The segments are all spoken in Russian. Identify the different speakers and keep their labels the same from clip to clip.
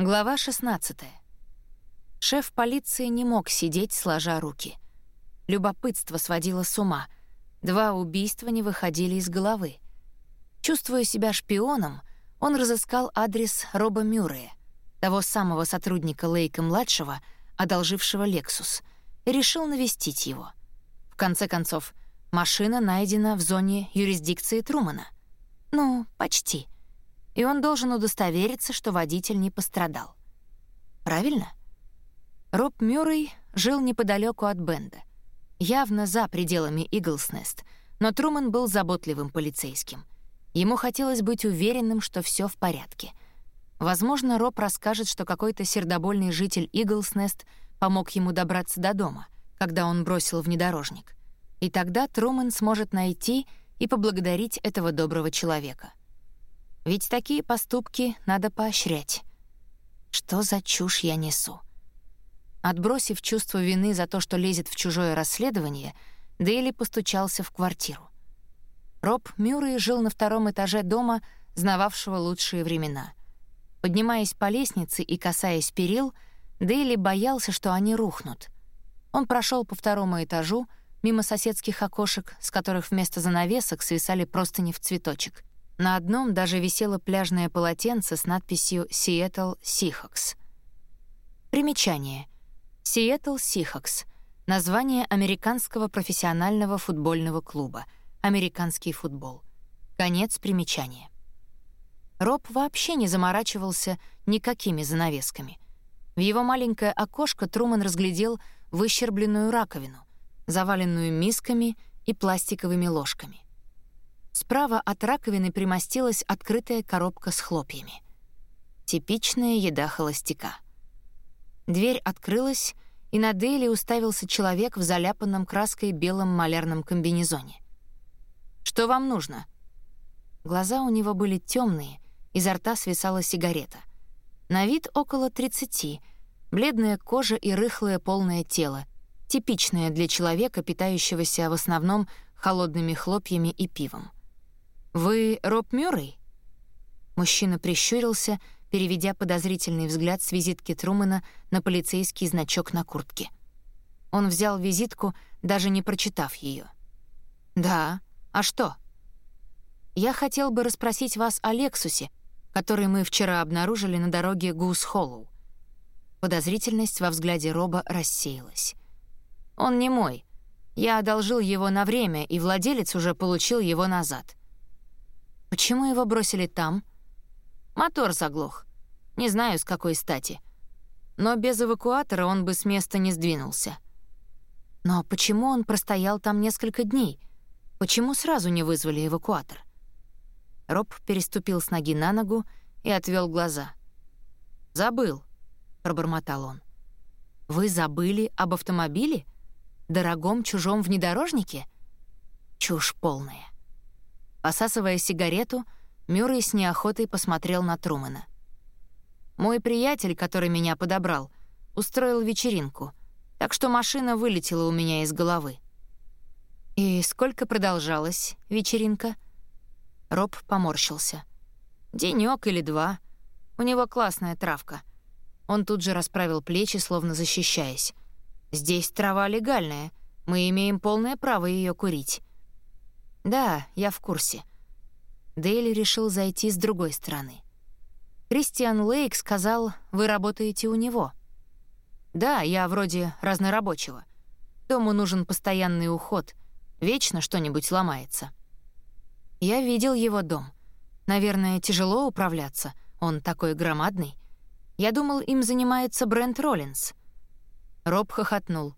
Speaker 1: Глава 16. Шеф полиции не мог сидеть, сложа руки. Любопытство сводило с ума. Два убийства не выходили из головы. Чувствуя себя шпионом, он разыскал адрес Роба Мюррея, того самого сотрудника Лейка-младшего, одолжившего «Лексус», и решил навестить его. В конце концов, машина найдена в зоне юрисдикции Трумана. Ну, почти — и он должен удостовериться, что водитель не пострадал. Правильно? Роб Мюррей жил неподалеку от Бенда, явно за пределами Иглснест, но Труман был заботливым полицейским. Ему хотелось быть уверенным, что все в порядке. Возможно, Роб расскажет, что какой-то сердобольный житель Иглснест помог ему добраться до дома, когда он бросил внедорожник. И тогда Труман сможет найти и поблагодарить этого доброго человека. Ведь такие поступки надо поощрять. Что за чушь я несу? Отбросив чувство вины за то, что лезет в чужое расследование, Дейли постучался в квартиру. Роб Мюррей жил на втором этаже дома, знававшего лучшие времена. Поднимаясь по лестнице и касаясь перил, Дейли боялся, что они рухнут. Он прошел по второму этажу, мимо соседских окошек, с которых вместо занавесок свисали простыни в цветочек. На одном даже висело пляжное полотенце с надписью «Seattle Seahawks». Примечание. Seattle Seahawks — название американского профессионального футбольного клуба, американский футбол. Конец примечания. Роб вообще не заморачивался никакими занавесками. В его маленькое окошко Труман разглядел выщербленную раковину, заваленную мисками и пластиковыми ложками. Справа от раковины примостилась открытая коробка с хлопьями. Типичная еда холостяка. Дверь открылась, и на Дейли уставился человек в заляпанном краской белом малярном комбинезоне. «Что вам нужно?» Глаза у него были темные, изо рта свисала сигарета. На вид около 30, бледная кожа и рыхлое полное тело, типичное для человека, питающегося в основном холодными хлопьями и пивом. «Вы Роб Мюррей?» Мужчина прищурился, переведя подозрительный взгляд с визитки Трумана на полицейский значок на куртке. Он взял визитку, даже не прочитав ее. «Да. А что?» «Я хотел бы расспросить вас о Лексусе, который мы вчера обнаружили на дороге Гус-Холлоу». Подозрительность во взгляде Роба рассеялась. «Он не мой. Я одолжил его на время, и владелец уже получил его назад. Почему его бросили там? Мотор заглох. Не знаю, с какой стати. Но без эвакуатора он бы с места не сдвинулся. Но почему он простоял там несколько дней? Почему сразу не вызвали эвакуатор? Роб переступил с ноги на ногу и отвел глаза. «Забыл», — пробормотал он. «Вы забыли об автомобиле? Дорогом чужом внедорожнике?» Чушь полная. Посасывая сигарету, Мюррей с неохотой посмотрел на Трумана. «Мой приятель, который меня подобрал, устроил вечеринку, так что машина вылетела у меня из головы». «И сколько продолжалась вечеринка?» Роб поморщился. «Денёк или два. У него классная травка». Он тут же расправил плечи, словно защищаясь. «Здесь трава легальная. Мы имеем полное право ее курить. «Да, я в курсе». Дейли решил зайти с другой стороны. Кристиан Лейк сказал, вы работаете у него. Да, я вроде разнорабочего. Дому нужен постоянный уход. Вечно что-нибудь ломается. Я видел его дом. Наверное, тяжело управляться. Он такой громадный. Я думал, им занимается Брент Роллинс. Роб хохотнул.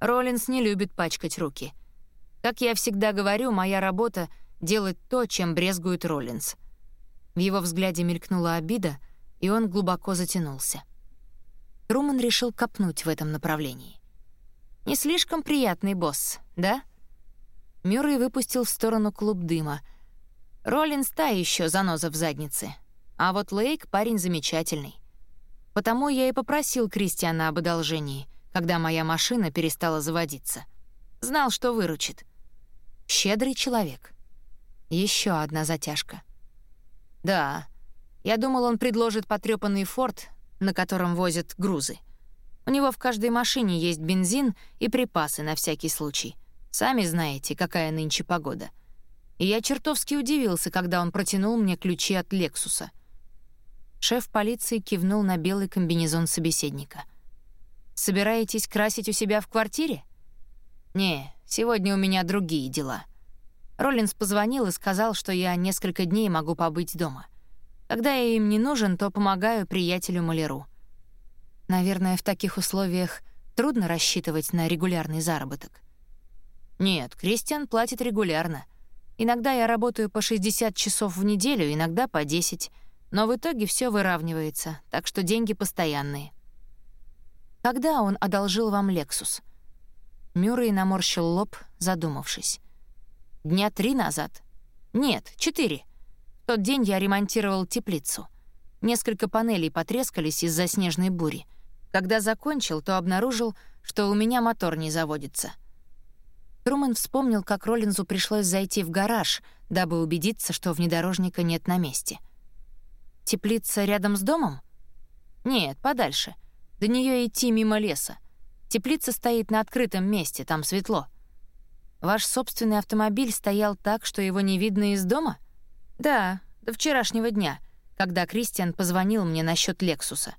Speaker 1: Роллинс не любит пачкать руки — как я всегда говорю, моя работа — делать то, чем брезгует Роллинс. В его взгляде мелькнула обида, и он глубоко затянулся. Труман решил копнуть в этом направлении. «Не слишком приятный босс, да?» Мюррей выпустил в сторону клуб дыма. «Роллинс та еще заноза в заднице. А вот Лейк — парень замечательный. Потому я и попросил Кристиана об одолжении, когда моя машина перестала заводиться. Знал, что выручит. Щедрый человек. Еще одна затяжка. Да, я думал, он предложит потрепанный форт, на котором возят грузы. У него в каждой машине есть бензин и припасы на всякий случай. Сами знаете, какая нынче погода. И я чертовски удивился, когда он протянул мне ключи от «Лексуса». Шеф полиции кивнул на белый комбинезон собеседника. «Собираетесь красить у себя в квартире?» «Не, сегодня у меня другие дела». Роллинс позвонил и сказал, что я несколько дней могу побыть дома. Когда я им не нужен, то помогаю приятелю Маляру. Наверное, в таких условиях трудно рассчитывать на регулярный заработок. Нет, Кристиан платит регулярно. Иногда я работаю по 60 часов в неделю, иногда по 10, но в итоге все выравнивается, так что деньги постоянные. Когда он одолжил вам «Лексус»? Мюррей наморщил лоб, задумавшись. Дня три назад. Нет, четыре. В тот день я ремонтировал теплицу. Несколько панелей потрескались из-за снежной бури. Когда закончил, то обнаружил, что у меня мотор не заводится. Трумэн вспомнил, как Роллинзу пришлось зайти в гараж, дабы убедиться, что внедорожника нет на месте. «Теплица рядом с домом?» «Нет, подальше. До нее идти мимо леса. Теплица стоит на открытом месте, там светло». Ваш собственный автомобиль стоял так, что его не видно из дома? Да, до вчерашнего дня, когда Кристиан позвонил мне насчет Лексуса.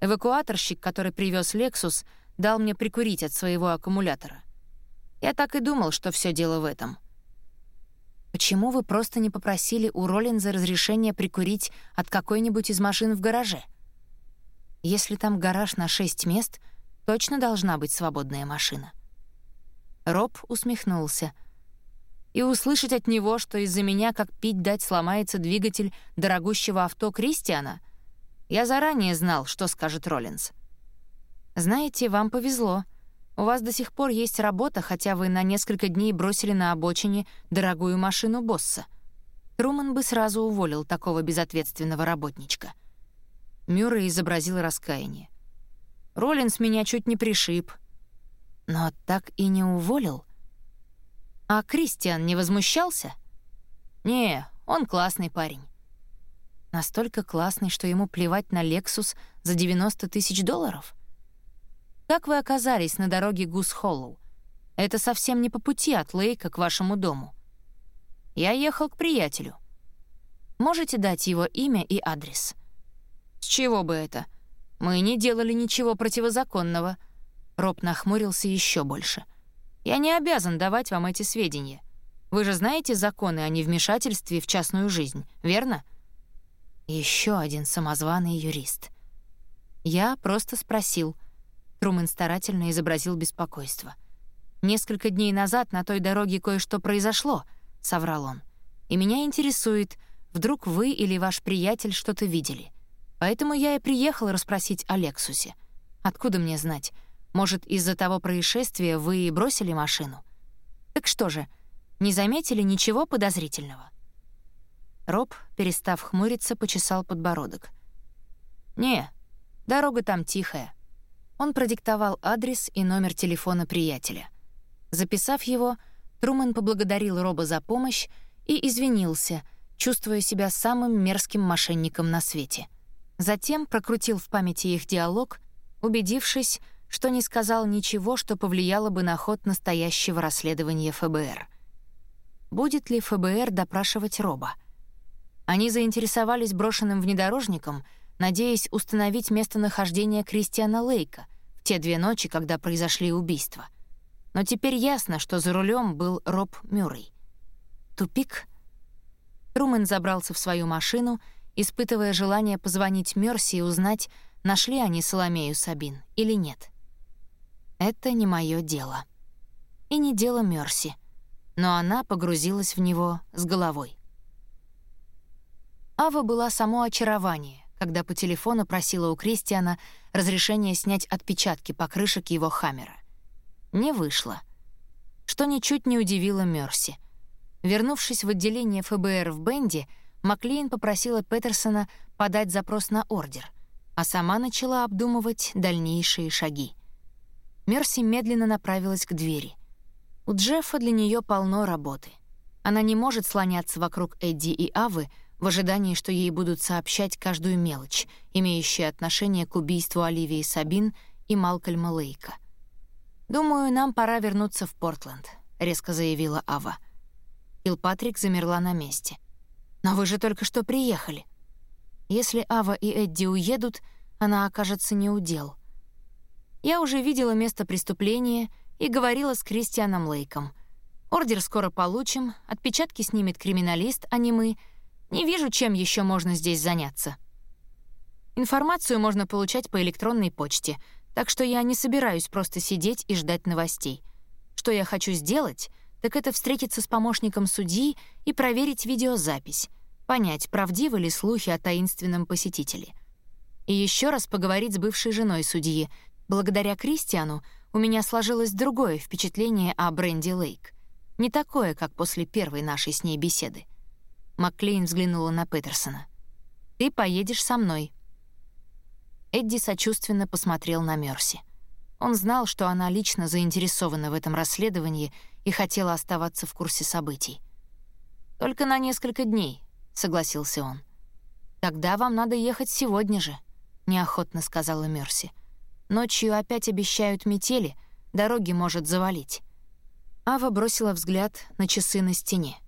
Speaker 1: Эвакуаторщик, который привез Лексус, дал мне прикурить от своего аккумулятора. Я так и думал, что все дело в этом. Почему вы просто не попросили у Роллинза разрешения прикурить от какой-нибудь из машин в гараже? Если там гараж на шесть мест, точно должна быть свободная машина. Роб усмехнулся. И услышать от него, что из-за меня, как пить дать, сломается двигатель дорогущего авто Кристиана, я заранее знал, что скажет Роллинс. «Знаете, вам повезло. У вас до сих пор есть работа, хотя вы на несколько дней бросили на обочине дорогую машину босса. Труман бы сразу уволил такого безответственного работничка». Мюррей изобразил раскаяние. «Роллинс меня чуть не пришиб, но так и не уволил. А Кристиан не возмущался? Не, он классный парень. Настолько классный, что ему плевать на Lexus за 90 тысяч долларов? Как вы оказались на дороге Гус-Холлоу? Это совсем не по пути от Лейка к вашему дому. Я ехал к приятелю. Можете дать его имя и адрес? С чего бы это? Мы не делали ничего противозаконного — Роб нахмурился еще больше. «Я не обязан давать вам эти сведения. Вы же знаете законы о невмешательстве в частную жизнь, верно?» Еще один самозваный юрист. Я просто спросил. Трумэн старательно изобразил беспокойство. «Несколько дней назад на той дороге кое-что произошло», — соврал он. «И меня интересует, вдруг вы или ваш приятель что-то видели. Поэтому я и приехал расспросить о Лексусе. Откуда мне знать?» Может, из-за того происшествия вы и бросили машину? Так что же, не заметили ничего подозрительного?» Роб, перестав хмуриться, почесал подбородок. «Не, дорога там тихая». Он продиктовал адрес и номер телефона приятеля. Записав его, Трумэн поблагодарил Роба за помощь и извинился, чувствуя себя самым мерзким мошенником на свете. Затем прокрутил в памяти их диалог, убедившись, что не сказал ничего, что повлияло бы на ход настоящего расследования ФБР. Будет ли ФБР допрашивать Роба? Они заинтересовались брошенным внедорожником, надеясь установить местонахождение Кристиана Лейка в те две ночи, когда произошли убийства. Но теперь ясно, что за рулем был Роб Мюррей. Тупик? Трумэн забрался в свою машину, испытывая желание позвонить Мерси и узнать, нашли они Соломею Сабин или нет. Это не мое дело. И не дело Мерси. Но она погрузилась в него с головой. Ава была само очарование, когда по телефону просила у Кристиана разрешение снять отпечатки покрышек его Хаммера. Не вышло. Что ничуть не удивило Мерси. Вернувшись в отделение ФБР в Бенди, Маклейн попросила Петерсона подать запрос на ордер, а сама начала обдумывать дальнейшие шаги. Мерси медленно направилась к двери. У Джеффа для нее полно работы. Она не может слоняться вокруг Эдди и Авы, в ожидании, что ей будут сообщать каждую мелочь, имеющую отношение к убийству Оливии Сабин и Малкольма Лейка. «Думаю, нам пора вернуться в Портленд», — резко заявила Ава. Килпатрик замерла на месте. «Но вы же только что приехали. Если Ава и Эдди уедут, она окажется неудел. Я уже видела место преступления и говорила с Кристианом Лейком. Ордер скоро получим, отпечатки снимет криминалист, а не мы — не вижу, чем еще можно здесь заняться. Информацию можно получать по электронной почте, так что я не собираюсь просто сидеть и ждать новостей. Что я хочу сделать, так это встретиться с помощником судьи и проверить видеозапись, понять, правдивы ли слухи о таинственном посетителе. И еще раз поговорить с бывшей женой судьи. Благодаря Кристиану у меня сложилось другое впечатление о Бренди Лейк. Не такое, как после первой нашей с ней беседы. Маклейн взглянула на Петерсона. «Ты поедешь со мной». Эдди сочувственно посмотрел на Мерси. Он знал, что она лично заинтересована в этом расследовании и хотела оставаться в курсе событий. «Только на несколько дней», — согласился он. «Тогда вам надо ехать сегодня же», — неохотно сказала Мерси. «Ночью опять обещают метели, дороги может завалить». Ава бросила взгляд на часы на стене.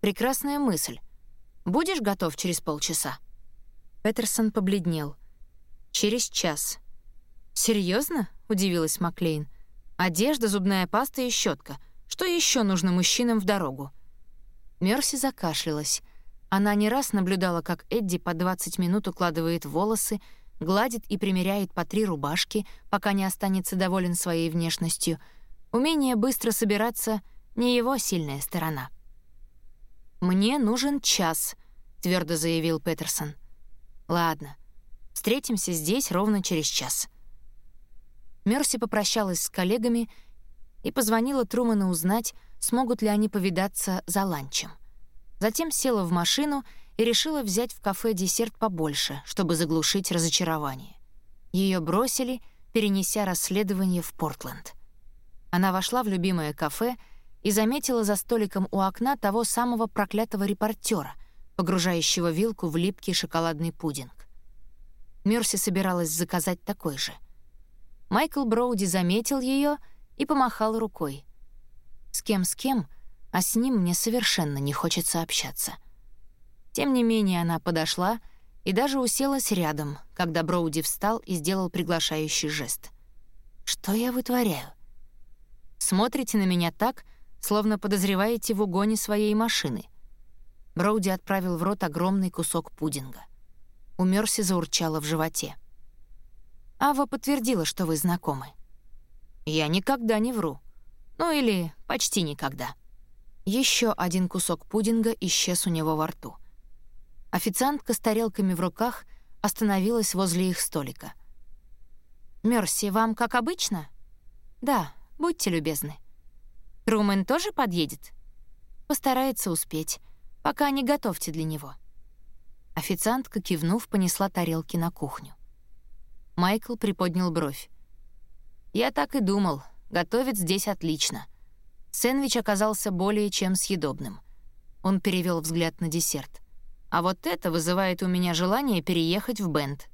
Speaker 1: Прекрасная мысль. Будешь готов через полчаса?» Петерсон побледнел. «Через час». Серьезно? удивилась Маклейн. «Одежда, зубная паста и щетка. Что еще нужно мужчинам в дорогу?» Мерси закашлялась. Она не раз наблюдала, как Эдди по 20 минут укладывает волосы, гладит и примеряет по три рубашки, пока не останется доволен своей внешностью. Умение быстро собираться — не его сильная сторона. «Мне нужен час», — твердо заявил Петерсон. «Ладно, встретимся здесь ровно через час». Мерси попрощалась с коллегами и позвонила Труману узнать, смогут ли они повидаться за ланчем. Затем села в машину и решила взять в кафе десерт побольше, чтобы заглушить разочарование. Ее бросили, перенеся расследование в Портленд. Она вошла в любимое кафе — и заметила за столиком у окна того самого проклятого репортера, погружающего вилку в липкий шоколадный пудинг. Мерси собиралась заказать такой же. Майкл Броуди заметил ее и помахал рукой. С кем с кем, а с ним мне совершенно не хочется общаться. Тем не менее она подошла и даже уселась рядом, когда Броуди встал и сделал приглашающий жест. «Что я вытворяю?» «Смотрите на меня так, словно подозреваете в угоне своей машины». Броуди отправил в рот огромный кусок пудинга. У Мерси заурчало в животе. «Ава подтвердила, что вы знакомы». «Я никогда не вру. Ну или почти никогда». Еще один кусок пудинга исчез у него во рту. Официантка с тарелками в руках остановилась возле их столика. «Мерси, вам как обычно?» «Да, будьте любезны». Трумэн тоже подъедет? Постарается успеть, пока не готовьте для него. Официантка, кивнув, понесла тарелки на кухню. Майкл приподнял бровь. «Я так и думал. Готовит здесь отлично». Сэндвич оказался более чем съедобным. Он перевел взгляд на десерт. «А вот это вызывает у меня желание переехать в Бенд».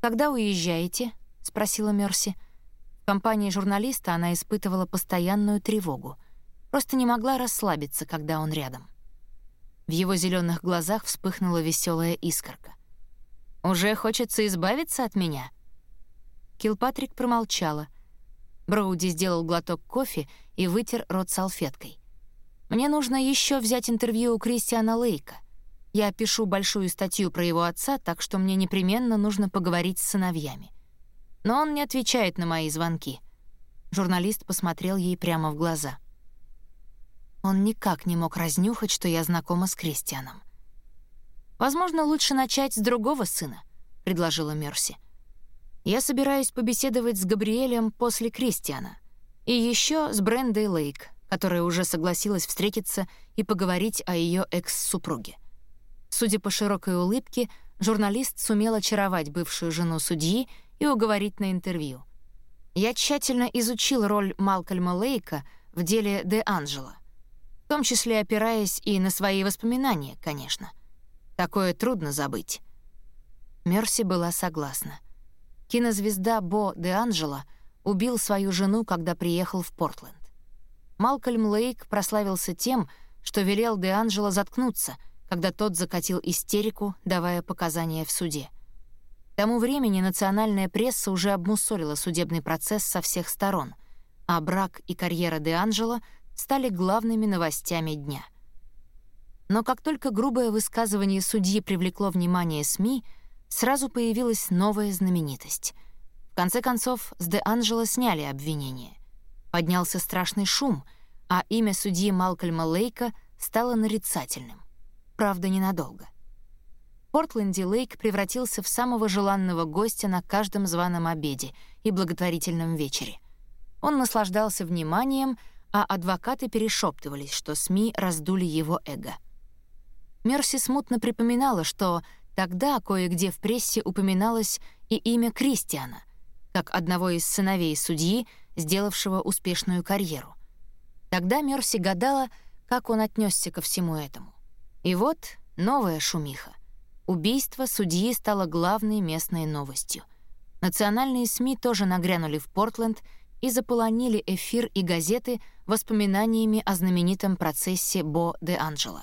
Speaker 1: «Когда уезжаете?» — спросила Мерси. — компании журналиста она испытывала постоянную тревогу. Просто не могла расслабиться, когда он рядом. В его зеленых глазах вспыхнула веселая искорка. «Уже хочется избавиться от меня?» Килпатрик промолчала. Броуди сделал глоток кофе и вытер рот салфеткой. «Мне нужно еще взять интервью у Кристиана Лейка. Я пишу большую статью про его отца, так что мне непременно нужно поговорить с сыновьями но он не отвечает на мои звонки. Журналист посмотрел ей прямо в глаза. Он никак не мог разнюхать, что я знакома с Кристианом. «Возможно, лучше начать с другого сына», — предложила Мерси. «Я собираюсь побеседовать с Габриэлем после Кристиана. И еще с Брендой Лейк, которая уже согласилась встретиться и поговорить о ее экс-супруге». Судя по широкой улыбке, журналист сумел очаровать бывшую жену судьи и уговорить на интервью. Я тщательно изучил роль Малкольма Лейка в деле Де Анджело. том числе опираясь и на свои воспоминания, конечно. Такое трудно забыть. Мерси была согласна. Кинозвезда Бо де Анджело убил свою жену, когда приехал в Портленд. Малкольм Лейк прославился тем, что велел де Анджело заткнуться, когда тот закатил истерику, давая показания в суде. К тому времени национальная пресса уже обмусолила судебный процесс со всех сторон, а брак и карьера де Анджело — стали главными новостями дня. Но как только грубое высказывание судьи привлекло внимание СМИ, сразу появилась новая знаменитость. В конце концов, с Де Анджело сняли обвинение. Поднялся страшный шум, а имя судьи Малкольма Лейка стало нарицательным. Правда, ненадолго. В Портленде Лейк превратился в самого желанного гостя на каждом званом обеде и благотворительном вечере. Он наслаждался вниманием, а адвокаты перешептывались, что СМИ раздули его эго. Мерси смутно припоминала, что тогда кое-где в прессе упоминалось и имя Кристиана, как одного из сыновей судьи, сделавшего успешную карьеру. Тогда Мерси гадала, как он отнесся ко всему этому. И вот новая шумиха. Убийство судьи стало главной местной новостью. Национальные СМИ тоже нагрянули в Портленд — и заполонили эфир и газеты воспоминаниями о знаменитом процессе Бо де Анджело.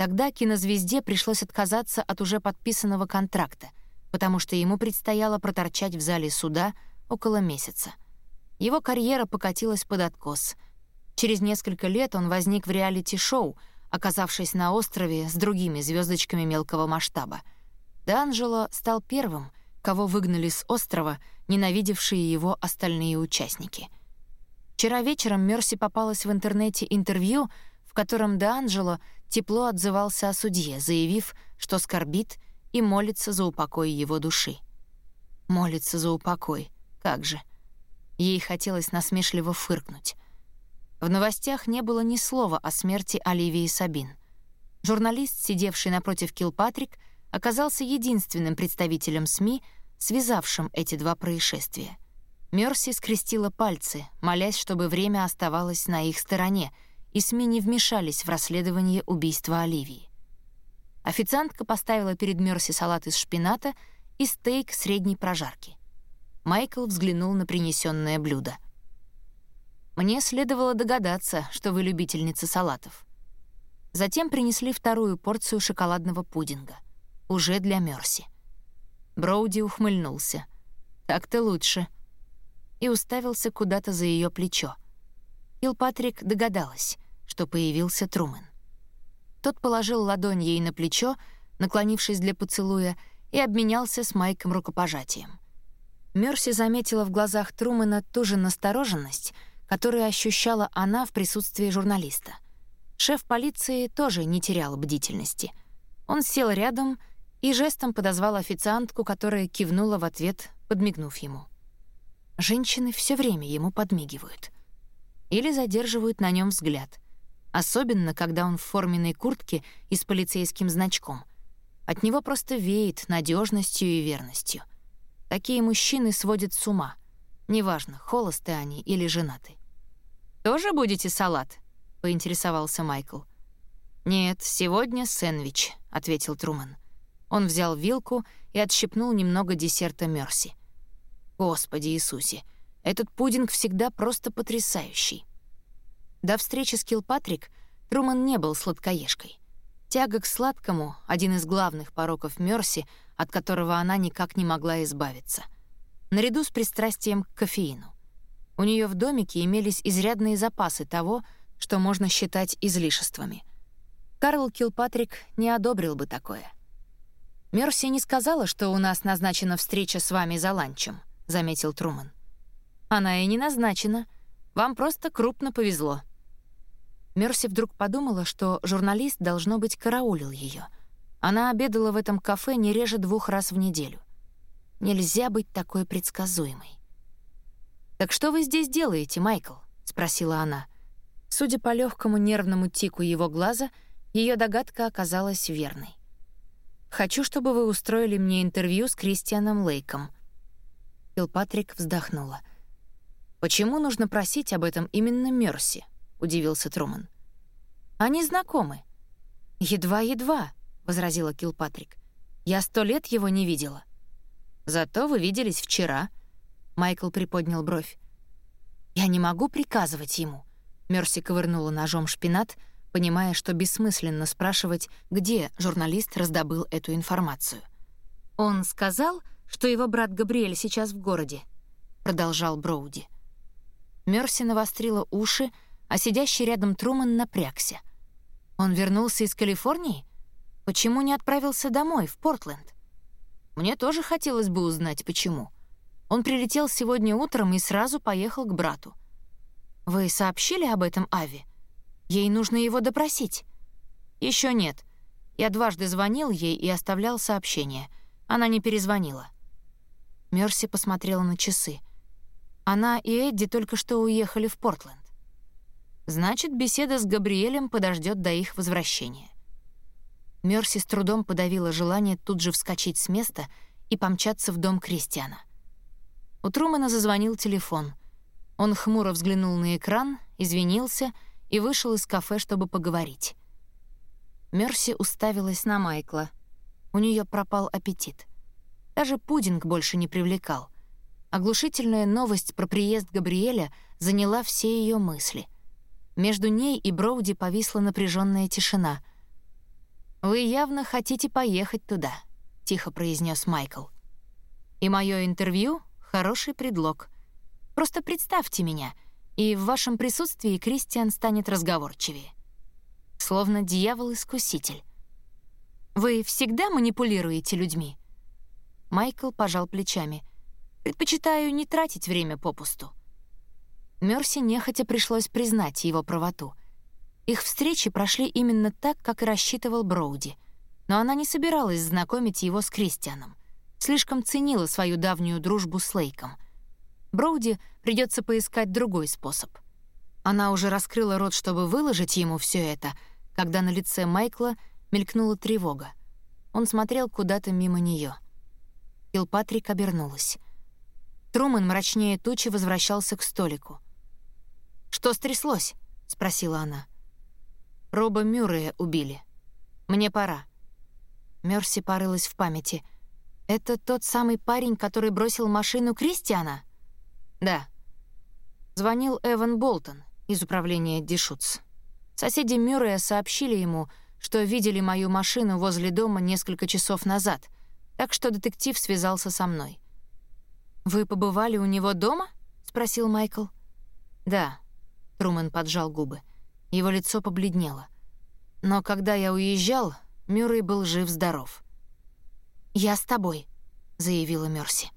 Speaker 1: Тогда кинозвезде пришлось отказаться от уже подписанного контракта, потому что ему предстояло проторчать в зале суда около месяца. Его карьера покатилась под откос. Через несколько лет он возник в реалити-шоу, оказавшись на острове с другими звездочками мелкого масштаба. Де Анджело стал первым, кого выгнали с острова — ненавидевшие его остальные участники. Вчера вечером Мерси попалась в интернете интервью, в котором Д'Анджело тепло отзывался о судье, заявив, что скорбит и молится за упокой его души. Молится за упокой, как же. Ей хотелось насмешливо фыркнуть. В новостях не было ни слова о смерти Оливии Сабин. Журналист, сидевший напротив Килпатрик, оказался единственным представителем СМИ, связавшим эти два происшествия. Мерси скрестила пальцы, молясь, чтобы время оставалось на их стороне, и СМИ не вмешались в расследование убийства Оливии. Официантка поставила перед Мерси салат из шпината и стейк средней прожарки. Майкл взглянул на принесенное блюдо. «Мне следовало догадаться, что вы любительница салатов». Затем принесли вторую порцию шоколадного пудинга, уже для Мерси. Броуди ухмыльнулся. «Так-то лучше». И уставился куда-то за ее плечо. Илпатрик догадалась, что появился Трумэн. Тот положил ладонь ей на плечо, наклонившись для поцелуя, и обменялся с Майком рукопожатием. Мерси заметила в глазах Трумэна ту же настороженность, которую ощущала она в присутствии журналиста. Шеф полиции тоже не терял бдительности. Он сел рядом и жестом подозвал официантку, которая кивнула в ответ, подмигнув ему. Женщины все время ему подмигивают. Или задерживают на нем взгляд. Особенно, когда он в форменной куртке и с полицейским значком. От него просто веет надежностью и верностью. Такие мужчины сводят с ума. Неважно, холосты они или женаты. «Тоже будете салат?» — поинтересовался Майкл. «Нет, сегодня сэндвич», — ответил Труман. Он взял вилку и отщипнул немного десерта Мерси. Господи Иисусе, этот пудинг всегда просто потрясающий. До встречи с Килпатрик Труман не был сладкоежкой. Тяга к сладкому — один из главных пороков Мерси, от которого она никак не могла избавиться. Наряду с пристрастием к кофеину. У нее в домике имелись изрядные запасы того, что можно считать излишествами. Карл Килпатрик не одобрил бы такое — «Мерси не сказала, что у нас назначена встреча с вами за ланчем», — заметил Труман. «Она и не назначена. Вам просто крупно повезло». Мерси вдруг подумала, что журналист, должно быть, караулил ее. Она обедала в этом кафе не реже двух раз в неделю. Нельзя быть такой предсказуемой. «Так что вы здесь делаете, Майкл?» — спросила она. Судя по легкому нервному тику его глаза, ее догадка оказалась верной. Хочу, чтобы вы устроили мне интервью с Кристианом Лейком». Патрик вздохнула. «Почему нужно просить об этом именно Мерси?» — удивился Труман. Они знакомы». «Едва-едва», — возразила Килпатрик. «Я сто лет его не видела». «Зато вы виделись вчера», — Майкл приподнял бровь. «Я не могу приказывать ему», — Мерси ковырнула ножом шпинат, понимая, что бессмысленно спрашивать, где журналист раздобыл эту информацию. «Он сказал, что его брат Габриэль сейчас в городе», — продолжал Броуди. Мерси навострила уши, а сидящий рядом Труман напрягся. Он вернулся из Калифорнии? Почему не отправился домой, в Портленд? Мне тоже хотелось бы узнать, почему. Он прилетел сегодня утром и сразу поехал к брату. Вы сообщили об этом Ави? Ей нужно его допросить. Еще нет. Я дважды звонил ей и оставлял сообщение. Она не перезвонила. Мерси посмотрела на часы. Она и Эдди только что уехали в Портленд. Значит, беседа с Габриэлем подождет до их возвращения. Мерси с трудом подавила желание тут же вскочить с места и помчаться в дом Кристиана. У Трумана зазвонил телефон. Он хмуро взглянул на экран, извинился и вышел из кафе, чтобы поговорить. Мерси уставилась на Майкла. У нее пропал аппетит. Даже пудинг больше не привлекал. Оглушительная новость про приезд Габриэля заняла все ее мысли. Между ней и Броуди повисла напряженная тишина — «Вы явно хотите поехать туда», — тихо произнес Майкл. «И мое интервью — хороший предлог. Просто представьте меня, и в вашем присутствии Кристиан станет разговорчивее. Словно дьявол-искуситель. Вы всегда манипулируете людьми?» Майкл пожал плечами. «Предпочитаю не тратить время попусту». Мерси нехотя пришлось признать его правоту. Их встречи прошли именно так, как и рассчитывал Броуди. Но она не собиралась знакомить его с Кристианом. Слишком ценила свою давнюю дружбу с Лейком. Броуди придется поискать другой способ. Она уже раскрыла рот, чтобы выложить ему все это, когда на лице Майкла мелькнула тревога. Он смотрел куда-то мимо нее. Килпатрик обернулась. Трумэн мрачнее тучи возвращался к столику. «Что стряслось?» — спросила она. Роба Мюррея убили. Мне пора». Мерси порылась в памяти. «Это тот самый парень, который бросил машину Кристиана?» «Да». Звонил Эван Болтон из управления Дишутс. Соседи Мюррея сообщили ему, что видели мою машину возле дома несколько часов назад, так что детектив связался со мной. «Вы побывали у него дома?» — спросил Майкл. «Да», — Трумэн поджал губы. Его лицо побледнело. Но когда я уезжал, Мюррей был жив-здоров. «Я с тобой», — заявила Мерси.